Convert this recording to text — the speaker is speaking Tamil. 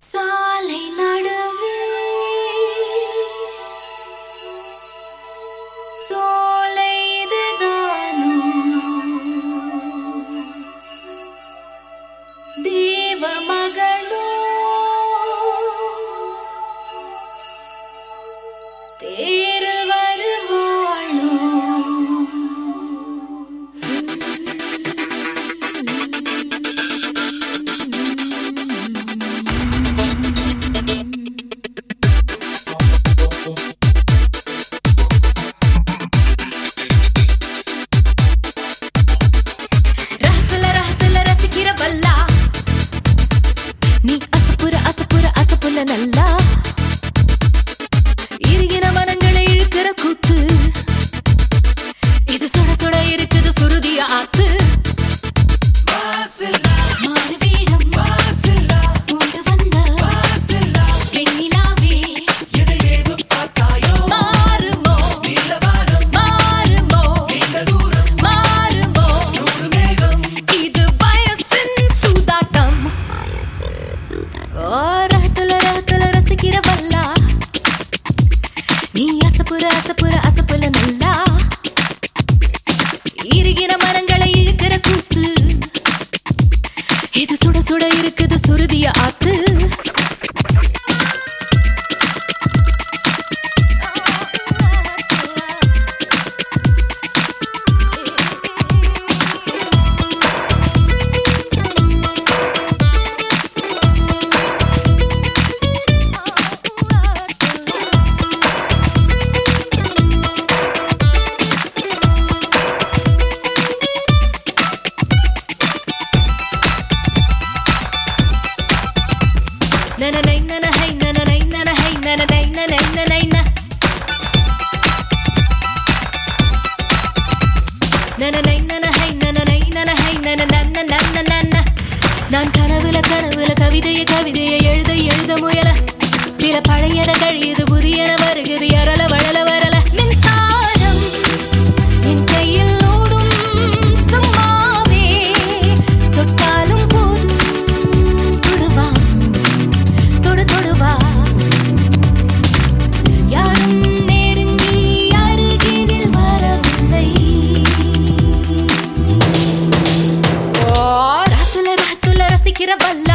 So நல்ல நான் கனவுல கனவுல கவிதைய கவிதைய எழுத எழுத முயல. சில பழையன கழியது quiera.